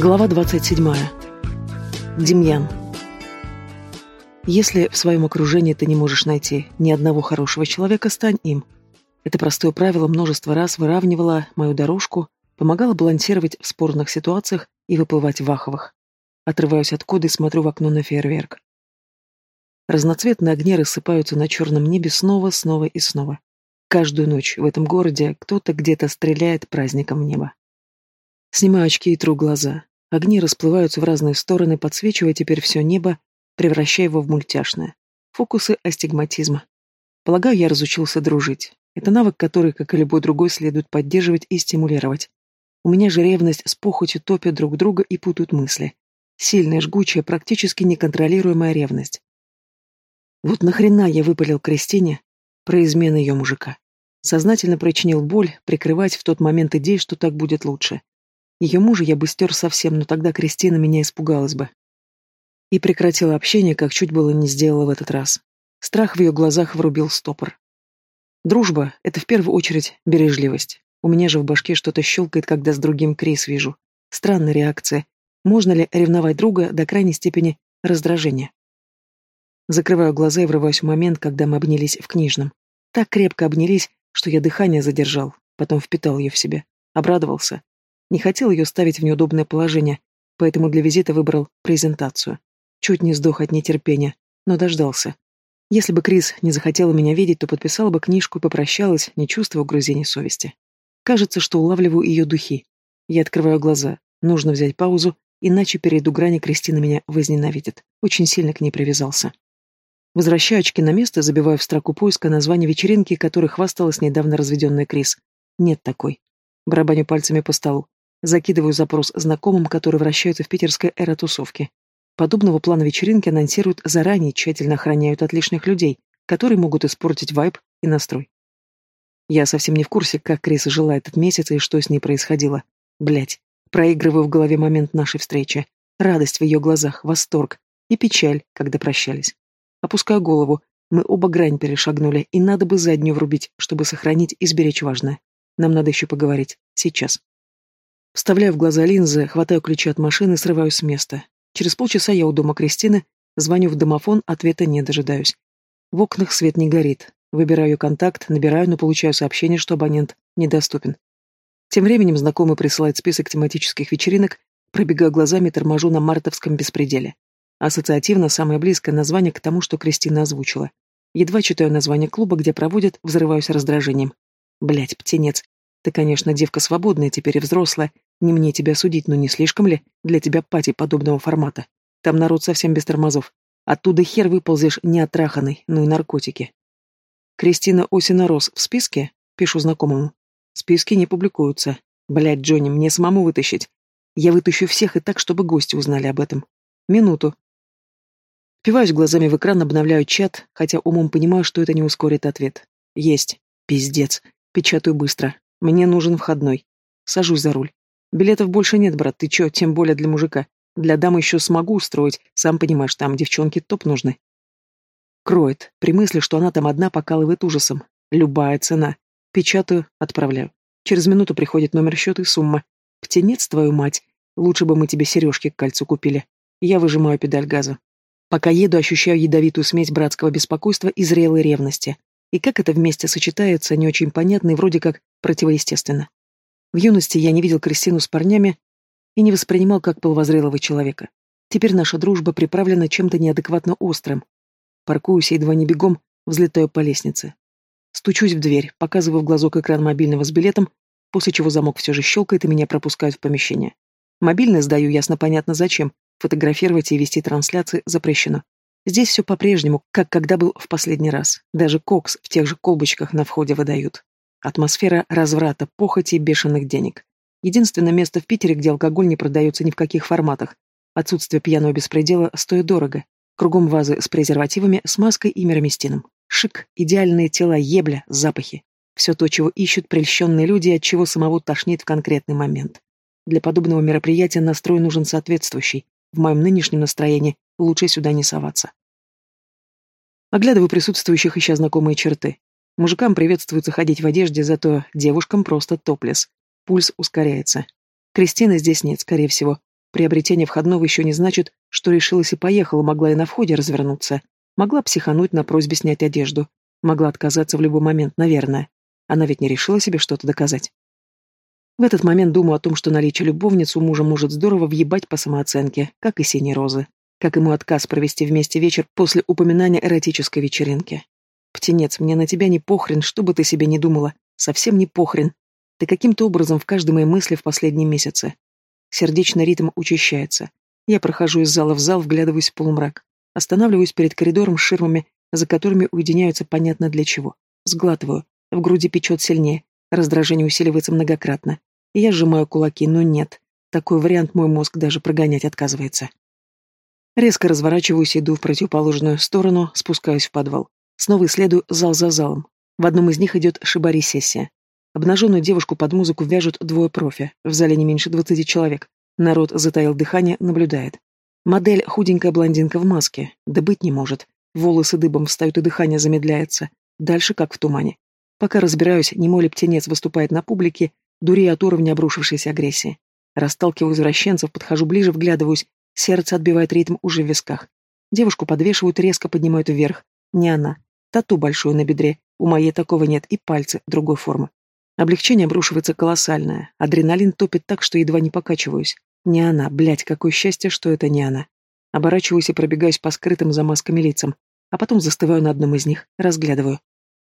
Глава 27. Демьян. Если в своем окружении ты не можешь найти ни одного хорошего человека, стань им. Это простое правило множество раз выравнивало мою дорожку, помогало балансировать в спорных ситуациях и выплывать в ваховых. Отрываюсь от кода и смотрю в окно на фейерверк. Разноцветные огни рассыпаются на черном небе снова, снова и снова. Каждую ночь в этом городе кто-то где-то стреляет праздником в небо. Снимаю очки и тру глаза. Огни расплываются в разные стороны, подсвечивая теперь все небо, превращая его в мультяшное. Фокусы астигматизма. Полагаю, я разучился дружить. Это навык, который, как и любой другой, следует поддерживать и стимулировать. У меня же ревность с похотью топят друг друга и путают мысли. Сильная, жгучая, практически неконтролируемая ревность. Вот нахрена я выпалил Кристине про измены ее мужика. Сознательно причинил боль, прикрывать в тот момент идеей, что так будет лучше. Ее мужа я бы стер совсем, но тогда Кристина меня испугалась бы. И прекратила общение, как чуть было не сделала в этот раз. Страх в ее глазах врубил стопор. Дружба — это в первую очередь бережливость. У меня же в башке что-то щелкает, когда с другим Крис вижу. Странная реакция. Можно ли ревновать друга до крайней степени раздражения? Закрываю глаза и врываюсь в момент, когда мы обнялись в книжном. Так крепко обнялись, что я дыхание задержал, потом впитал ее в себя. Обрадовался. Не хотел ее ставить в неудобное положение, поэтому для визита выбрал презентацию. Чуть не сдох от нетерпения, но дождался. Если бы Крис не захотела меня видеть, то подписала бы книжку и попрощалась, не чувствуя угрызений совести. Кажется, что улавливаю ее духи. Я открываю глаза. Нужно взять паузу, иначе перейду грани Кристина меня возненавидит. Очень сильно к ней привязался. Возвращаю очки на место, забиваю в строку поиска название вечеринки, которой хвасталась недавно разведенная Крис. Нет такой. Барабаню пальцами по столу. Закидываю запрос знакомым, которые вращаются в питерской эротусовке. Подобного плана вечеринки анонсируют заранее, тщательно охраняют от лишних людей, которые могут испортить вайб и настрой. Я совсем не в курсе, как Крис жила этот месяц и что с ней происходило. Блять, проигрываю в голове момент нашей встречи. Радость в ее глазах, восторг и печаль, когда прощались. Опускаю голову. Мы оба грань перешагнули, и надо бы заднюю врубить, чтобы сохранить и сберечь важное. Нам надо еще поговорить. Сейчас. Вставляю в глаза линзы, хватаю ключи от машины, срываюсь с места. Через полчаса я у дома Кристины, звоню в домофон, ответа не дожидаюсь. В окнах свет не горит. Выбираю контакт, набираю, но получаю сообщение, что абонент недоступен. Тем временем знакомый присылает список тематических вечеринок, пробегаю глазами, торможу на мартовском беспределе. Ассоциативно самое близкое название к тому, что Кристина озвучила. Едва читаю название клуба, где проводят, взрываюсь раздражением. Блять, птенец, ты, конечно, девка свободная, теперь и взрослая. Не мне тебя судить, но не слишком ли для тебя пати подобного формата? Там народ совсем без тормозов. Оттуда хер выползешь неотраханный, ну и наркотики. Кристина Осина Рос в списке? Пишу знакомому. Списки не публикуются. Блять, Джонни, мне самому вытащить. Я вытащу всех и так, чтобы гости узнали об этом. Минуту. Впиваюсь глазами в экран, обновляю чат, хотя умом понимаю, что это не ускорит ответ. Есть. Пиздец. Печатаю быстро. Мне нужен входной. Сажусь за руль. Билетов больше нет, брат, ты чё, тем более для мужика. Для дамы еще смогу устроить, сам понимаешь, там девчонки топ нужны. Кроет. При мысли, что она там одна, покалывает ужасом. Любая цена. Печатаю, отправляю. Через минуту приходит номер счета и сумма. Птенец, твою мать. Лучше бы мы тебе сережки к кольцу купили. Я выжимаю педаль газа. Пока еду, ощущаю ядовитую смесь братского беспокойства и зрелой ревности. И как это вместе сочетается, не очень понятно и вроде как противоестественно. В юности я не видел Кристину с парнями и не воспринимал как половозрелого человека. Теперь наша дружба приправлена чем-то неадекватно острым. Паркуюсь едва не бегом, взлетаю по лестнице. Стучусь в дверь, показываю в глазок экран мобильного с билетом, после чего замок все же щелкает и меня пропускают в помещение. Мобильный сдаю ясно-понятно зачем, фотографировать и вести трансляции запрещено. Здесь все по-прежнему, как когда был в последний раз. Даже кокс в тех же колбочках на входе выдают. Атмосфера разврата, похоти и бешеных денег. Единственное место в Питере, где алкоголь не продается ни в каких форматах. Отсутствие пьяного беспредела стоит дорого. Кругом вазы с презервативами, смазкой и мироместином. Шик, идеальные тела, ебля, запахи. Все то, чего ищут прельщенные люди и от чего самого тошнит в конкретный момент. Для подобного мероприятия настрой нужен соответствующий. В моем нынешнем настроении лучше сюда не соваться. Оглядываю присутствующих, ища знакомые черты. Мужикам приветствуется ходить в одежде, зато девушкам просто топлес. Пульс ускоряется. Кристины здесь нет, скорее всего. Приобретение входного еще не значит, что решилась и поехала, могла и на входе развернуться. Могла психануть на просьбе снять одежду. Могла отказаться в любой момент, наверное. Она ведь не решила себе что-то доказать. В этот момент думаю о том, что наличие любовницы у мужа может здорово въебать по самооценке, как и синие розы. Как ему отказ провести вместе вечер после упоминания эротической вечеринки. Птенец, мне на тебя не похрен, что бы ты себе не думала. Совсем не похрен. Ты каким-то образом в каждой моей мысли в последние месяцы. Сердечный ритм учащается. Я прохожу из зала в зал, вглядываюсь в полумрак. Останавливаюсь перед коридором с ширмами, за которыми уединяются понятно для чего. Сглатываю. В груди печет сильнее. Раздражение усиливается многократно. И я сжимаю кулаки, но нет. Такой вариант мой мозг даже прогонять отказывается. Резко разворачиваюсь, иду в противоположную сторону, спускаюсь в подвал. Снова исследую зал за залом. В одном из них идет шибари-сессия. Обнаженную девушку под музыку вяжут двое профи. В зале не меньше двадцати человек. Народ затаил дыхание, наблюдает. Модель худенькая блондинка в маске. Да быть не может. Волосы дыбом встают и дыхание замедляется. Дальше как в тумане. Пока разбираюсь, немой ли птенец выступает на публике, дурея от уровня обрушившейся агрессии. Расталкиваю извращенцев, подхожу ближе, вглядываюсь. Сердце отбивает ритм уже в висках. Девушку подвешивают, резко поднимают вверх. Не она. Тату большую на бедре. У моей такого нет. И пальцы другой формы. Облегчение обрушивается колоссальное. Адреналин топит так, что едва не покачиваюсь. Не она. Блять, какое счастье, что это не она. Оборачиваюсь и пробегаюсь по скрытым за масками лицам. А потом застываю на одном из них. Разглядываю.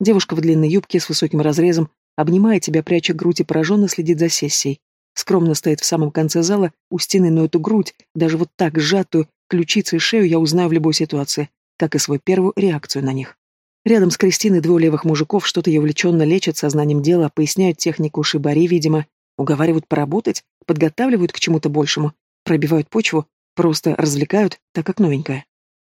Девушка в длинной юбке с высоким разрезом, обнимая тебя, пряча грудь и пораженно следит за сессией. Скромно стоит в самом конце зала, у стены, но эту грудь, даже вот так сжатую, ключицы и шею я узнаю в любой ситуации, как и свою первую реакцию на них. Рядом с Кристиной двое левых мужиков что-то ее увлеченно лечат сознанием дела, поясняют технику шибари, видимо, уговаривают поработать, подготавливают к чему-то большему, пробивают почву, просто развлекают, так как новенькая.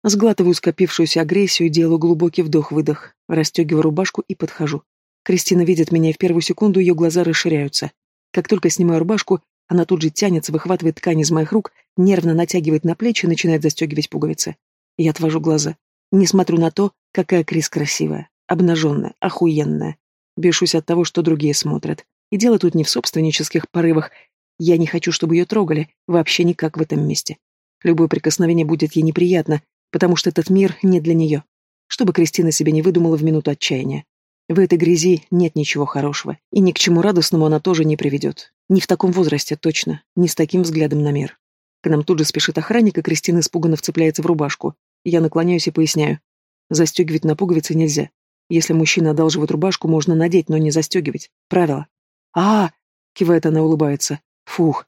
Сглатываю скопившуюся агрессию и делаю глубокий вдох-выдох, расстегиваю рубашку и подхожу. Кристина видит меня, и в первую секунду ее глаза расширяются. Как только снимаю рубашку, она тут же тянется, выхватывает ткань из моих рук, нервно натягивает на плечи и начинает застегивать пуговицы. Я отвожу глаза. Не смотрю на то, какая Крис красивая, обнаженная, охуенная. Бешусь от того, что другие смотрят. И дело тут не в собственнических порывах. Я не хочу, чтобы ее трогали, вообще никак в этом месте. Любое прикосновение будет ей неприятно, потому что этот мир не для нее. Чтобы Кристина себе не выдумала в минуту отчаяния. В этой грязи нет ничего хорошего, и ни к чему радостному она тоже не приведет. Не в таком возрасте, точно, не с таким взглядом на мир. К нам тут же спешит охранник, и Кристина испуганно вцепляется в рубашку. Я наклоняюсь и поясняю. Застегивать на пуговицы нельзя. Если мужчина одалживает рубашку, можно надеть, но не застегивать. Правило. а, -а, кивает она, улыбается. Фух.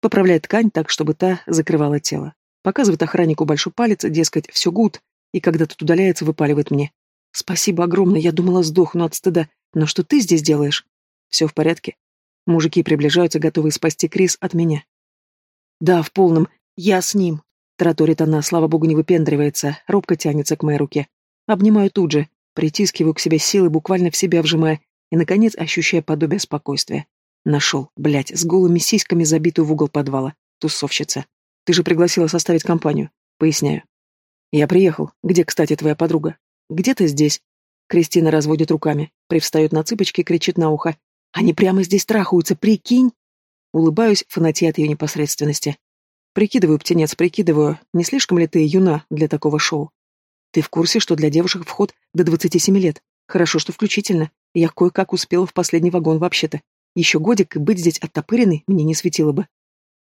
Поправляет ткань так, чтобы та закрывала тело. Показывает охраннику большой палец, дескать, все гуд, и когда тот удаляется, выпаливает мне. Спасибо огромное, я думала, сдохну от стыда. Но что ты здесь делаешь? Все в порядке. Мужики приближаются, готовые спасти Крис от меня. Да, в полном. Я с ним. Тараторит она, слава богу, не выпендривается, робко тянется к моей руке. Обнимаю тут же, притискиваю к себе силы, буквально в себя вжимая, и, наконец, ощущая подобие спокойствия. Нашел, блядь, с голыми сиськами забитую в угол подвала. Тусовщица. Ты же пригласила составить компанию. Поясняю. Я приехал. Где, кстати, твоя подруга? Где ты здесь? Кристина разводит руками, привстает на цыпочки кричит на ухо. Они прямо здесь трахаются, прикинь? Улыбаюсь, фанатея от ее непосредственности. Прикидываю, птенец, прикидываю, не слишком ли ты юна для такого шоу? Ты в курсе, что для девушек вход до 27 лет? Хорошо, что включительно. Я кое-как успела в последний вагон вообще-то. Еще годик и быть здесь оттопыренной мне не светило бы.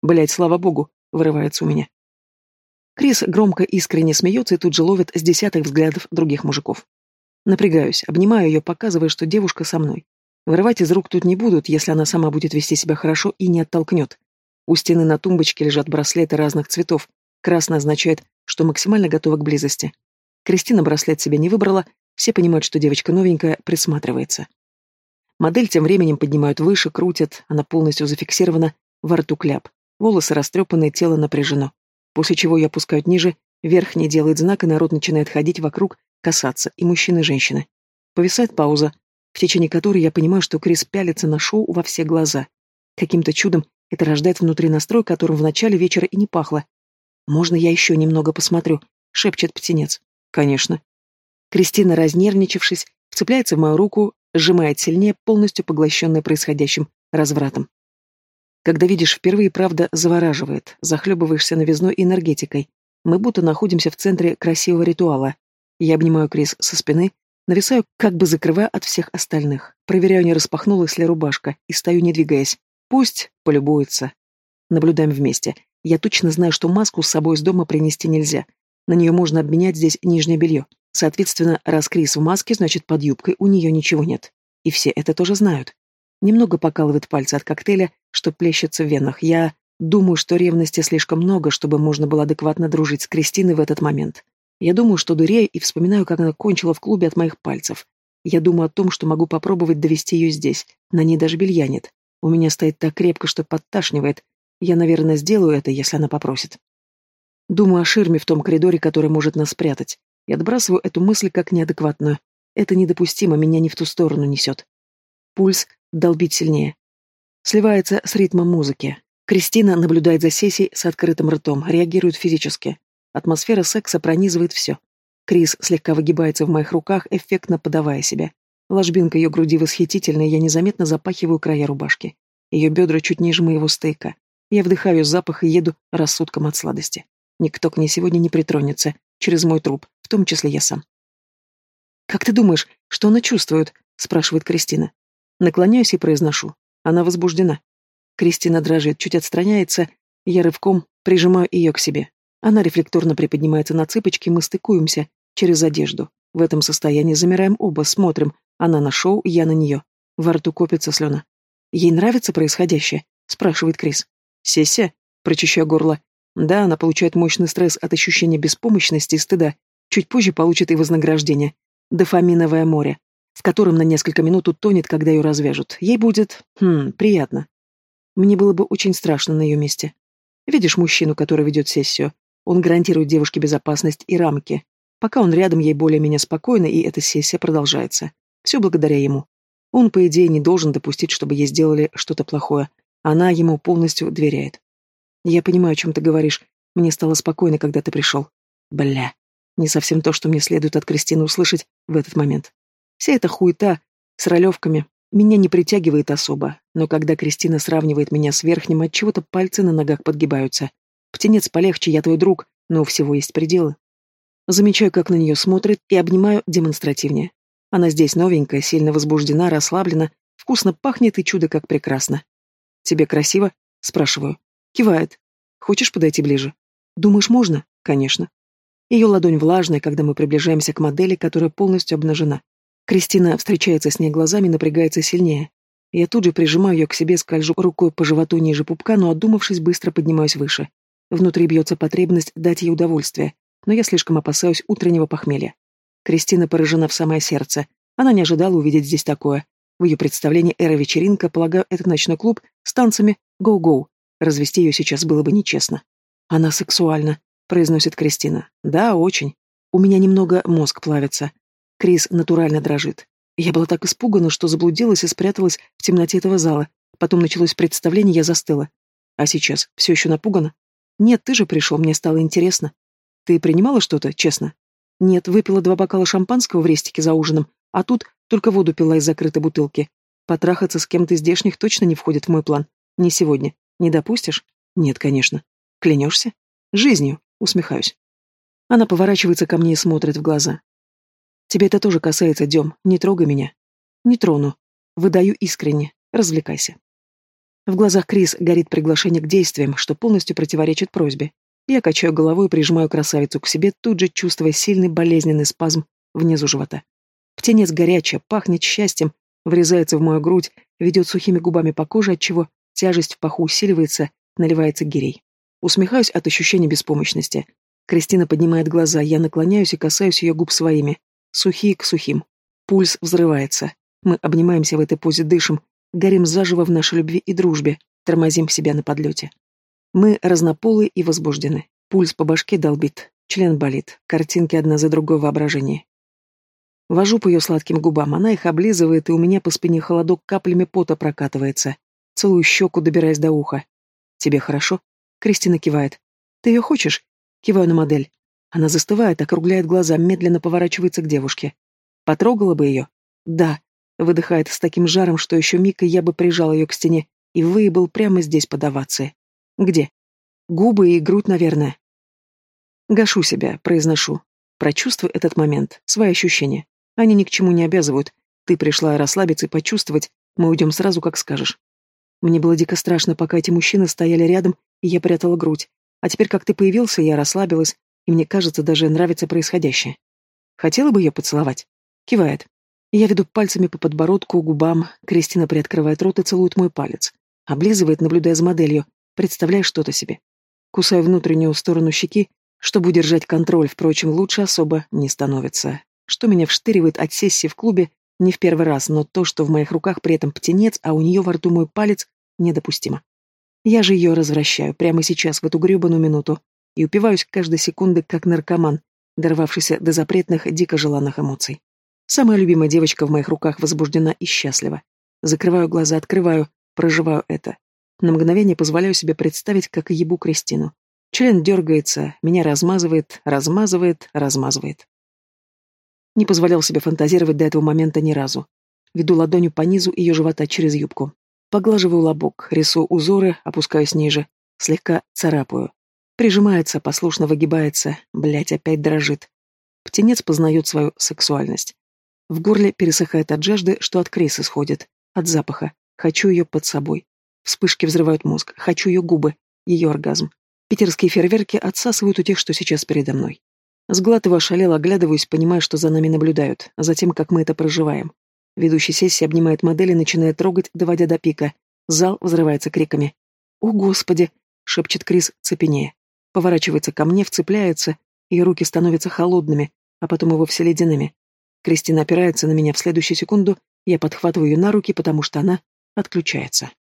Блять, слава богу, вырывается у меня. Крис громко искренне смеется и тут же ловит с десятых взглядов других мужиков. Напрягаюсь, обнимаю ее, показывая, что девушка со мной. Вырывать из рук тут не будут, если она сама будет вести себя хорошо и не оттолкнет. У стены на тумбочке лежат браслеты разных цветов. Красный означает, что максимально готова к близости. Кристина браслет себе не выбрала, все понимают, что девочка новенькая, присматривается. Модель тем временем поднимают выше, крутят, она полностью зафиксирована, во рту кляп. Волосы растрепанные, тело напряжено. После чего ее опускают ниже, верх не делает знак, и народ начинает ходить вокруг, касаться, и мужчины, и женщины. Повисает пауза, в течение которой я понимаю, что Крис пялится на шоу во все глаза. Каким-то чудом это рождает внутри настрой, которым в начале вечера и не пахло. «Можно я еще немного посмотрю?» — шепчет птенец. «Конечно». Кристина, разнервничавшись, вцепляется в мою руку, сжимает сильнее, полностью поглощенная происходящим развратом. Когда видишь впервые, правда завораживает, захлебываешься новизной энергетикой. Мы будто находимся в центре красивого ритуала. Я обнимаю Крис со спины, нависаю, как бы закрывая от всех остальных. Проверяю, не распахнулась ли рубашка, и стою, не двигаясь. Пусть полюбуется. Наблюдаем вместе. Я точно знаю, что маску с собой из дома принести нельзя. На нее можно обменять здесь нижнее белье. Соответственно, раз Крис в маске, значит, под юбкой у нее ничего нет. И все это тоже знают. Немного покалывает пальцы от коктейля, что плещется в венах. Я думаю, что ревности слишком много, чтобы можно было адекватно дружить с Кристиной в этот момент. Я думаю, что дурею и вспоминаю, как она кончила в клубе от моих пальцев. Я думаю о том, что могу попробовать довести ее здесь. На ней даже белья нет. У меня стоит так крепко, что подташнивает. Я, наверное, сделаю это, если она попросит. Думаю о ширме в том коридоре, который может нас спрятать. И отбрасываю эту мысль как неадекватную. Это недопустимо, меня не в ту сторону несет. Пульс долбит сильнее. Сливается с ритмом музыки. Кристина наблюдает за сессией с открытым ртом, реагирует физически. Атмосфера секса пронизывает все. Крис слегка выгибается в моих руках, эффектно подавая себя. Ложбинка ее груди восхитительная, я незаметно запахиваю края рубашки. Ее бедра чуть ниже моего стейка. Я вдыхаю запах и еду рассудком от сладости. Никто к ней сегодня не притронется, через мой труп, в том числе я сам. «Как ты думаешь, что она чувствует?» — спрашивает Кристина. Наклоняюсь и произношу. Она возбуждена. Кристина дрожит, чуть отстраняется, я рывком прижимаю ее к себе. Она рефлекторно приподнимается на цыпочки, мы стыкуемся через одежду. В этом состоянии замираем оба, смотрим. Она на шоу, я на нее. Во рту копится слюна. «Ей нравится происходящее?» — спрашивает Крис. «Сессия?» — прочищаю горло. Да, она получает мощный стресс от ощущения беспомощности и стыда. Чуть позже получит и вознаграждение. Дофаминовое море, в котором на несколько минут утонет, когда ее развяжут. Ей будет... Хм, приятно. Мне было бы очень страшно на ее месте. Видишь мужчину, который ведет сессию? Он гарантирует девушке безопасность и рамки. Пока он рядом, ей более-менее спокойно, и эта сессия продолжается. Все благодаря ему. Он, по идее, не должен допустить, чтобы ей сделали что-то плохое. Она ему полностью доверяет. Я понимаю, о чем ты говоришь. Мне стало спокойно, когда ты пришел. Бля. Не совсем то, что мне следует от Кристины услышать в этот момент. Вся эта хуета с ролевками меня не притягивает особо, но когда Кристина сравнивает меня с верхним, от чего то пальцы на ногах подгибаются. Птенец полегче, я твой друг, но у всего есть пределы. Замечаю, как на нее смотрит, и обнимаю демонстративнее. Она здесь новенькая, сильно возбуждена, расслаблена, вкусно пахнет и чудо как прекрасно. «Тебе красиво?» — спрашиваю. Кивает. Хочешь подойти ближе? Думаешь, можно? Конечно. Ее ладонь влажная, когда мы приближаемся к модели, которая полностью обнажена. Кристина встречается с ней глазами, напрягается сильнее. Я тут же прижимаю ее к себе, скольжу рукой по животу ниже пупка, но, отдумавшись, быстро поднимаюсь выше. Внутри бьется потребность дать ей удовольствие, но я слишком опасаюсь утреннего похмелья. Кристина поражена в самое сердце. Она не ожидала увидеть здесь такое. В ее представлении эра-вечеринка, полагаю, это ночной клуб с танцами «Гоу-гоу», Развести ее сейчас было бы нечестно. Она сексуальна, произносит Кристина. Да, очень. У меня немного мозг плавится. Крис натурально дрожит. Я была так испугана, что заблудилась и спряталась в темноте этого зала. Потом началось представление, я застыла. А сейчас все еще напугана? Нет, ты же пришел, мне стало интересно. Ты принимала что-то, честно? Нет, выпила два бокала шампанского в рестике за ужином, а тут только воду пила из закрытой бутылки. Потрахаться с кем-то из здешних точно не входит в мой план. Не сегодня. Не допустишь? Нет, конечно. Клянешься? Жизнью, усмехаюсь. Она поворачивается ко мне и смотрит в глаза. Тебе это тоже касается, Дем, не трогай меня. Не трону. Выдаю искренне. Развлекайся. В глазах Крис горит приглашение к действиям, что полностью противоречит просьбе. Я качаю головой и прижимаю красавицу к себе, тут же чувствуя сильный болезненный спазм внизу живота. Птенец горячая, пахнет счастьем, врезается в мою грудь, ведет сухими губами по коже, отчего Тяжесть в паху усиливается, наливается гирей. Усмехаюсь от ощущения беспомощности. Кристина поднимает глаза, я наклоняюсь и касаюсь ее губ своими. Сухие к сухим. Пульс взрывается. Мы обнимаемся в этой позе, дышим, горим заживо в нашей любви и дружбе, тормозим себя на подлете. Мы разнополы и возбуждены. Пульс по башке долбит, член болит, картинки одна за другой воображение. Вожу по ее сладким губам, она их облизывает, и у меня по спине холодок каплями пота прокатывается. Целую щеку, добираясь до уха. «Тебе хорошо?» Кристина кивает. «Ты ее хочешь?» Киваю на модель. Она застывает, округляет глаза, медленно поворачивается к девушке. «Потрогала бы ее?» «Да», — выдыхает с таким жаром, что еще миг, я бы прижал ее к стене. и выебал прямо здесь под овации. Где? Губы и грудь, наверное. Гашу себя, произношу. Прочувствуй этот момент, свои ощущения. Они ни к чему не обязывают. Ты пришла расслабиться и почувствовать. Мы уйдем сразу, как скажешь. Мне было дико страшно, пока эти мужчины стояли рядом, и я прятала грудь. А теперь, как ты появился, я расслабилась, и мне кажется, даже нравится происходящее. Хотела бы ее поцеловать? Кивает. Я веду пальцами по подбородку, губам. Кристина приоткрывает рот и целует мой палец. Облизывает, наблюдая за моделью, представляя что-то себе. Кусаю внутреннюю сторону щеки, чтобы удержать контроль, впрочем, лучше особо не становится. Что меня вштыривает от сессии в клубе, не в первый раз, но то, что в моих руках при этом птенец, а у нее во рту мой палец, недопустимо. Я же ее развращаю прямо сейчас, в эту гребаную минуту, и упиваюсь каждой секунды, как наркоман, дорвавшийся до запретных, дико желанных эмоций. Самая любимая девочка в моих руках возбуждена и счастлива. Закрываю глаза, открываю, проживаю это. На мгновение позволяю себе представить, как ебу Кристину. Член дергается, меня размазывает, размазывает, размазывает. Не позволял себе фантазировать до этого момента ни разу. Веду ладонью по низу ее живота через юбку. Поглаживаю лобок, рисую узоры, опускаюсь ниже. Слегка царапаю. Прижимается, послушно выгибается, блять, опять дрожит. Птенец познает свою сексуальность. В горле пересыхает от жажды, что от крыс исходит, от запаха. Хочу ее под собой. Вспышки взрывают мозг. Хочу ее губы, ее оргазм. Питерские фейерверки отсасывают у тех, что сейчас передо мной. Сглатываю, ошалело, оглядываюсь, понимая, что за нами наблюдают, а затем, как мы это проживаем. Ведущий сессии обнимает модель и начинает трогать, доводя до пика. Зал взрывается криками. «О, Господи!» — шепчет Крис, цепенея. Поворачивается ко мне, вцепляется, ее руки становятся холодными, а потом и вовсе ледяными. Кристина опирается на меня в следующую секунду, я подхватываю ее на руки, потому что она отключается.